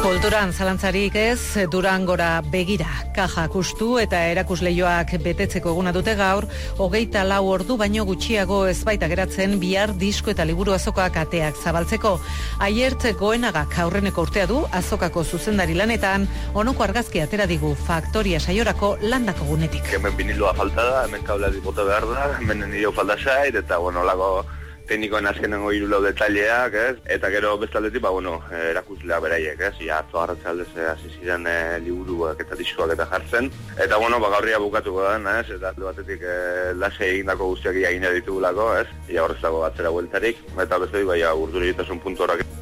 Kulturan zalantzarik ez, Durangora begira, kaja kustu eta erakusleioak betetzeko eguna dute gaur, hogeita lau ordu baino gutxiago ez baita geratzen bihar disko eta liburu azokoak ateak zabaltzeko. Aiert goenagak aurreneko urtea du azokako zuzendari lanetan, onoko argazki atera digu faktoria saiorako landako gunetik. Hemen biniloa falta da, hemen kaula bota behar da, hemen nire falta zait, eta bueno, lago teknikoen azkenengo hiru lau detaileak, ez? Eta gero bestaldetik, ba, bueno, erakuslea beraiek, ez? Ja, atzo hartzalde ze hasi ziren e, liburuak eta diskoak eta jartzen. Eta, bueno, ba, gaurria bukatuko da, ez? Eta batetik e, lase egindako guztiak ia ditugulako, ez? Ia horrez dago atzera bueltarik. Eta bestetik, ba, ja, urduri puntu horak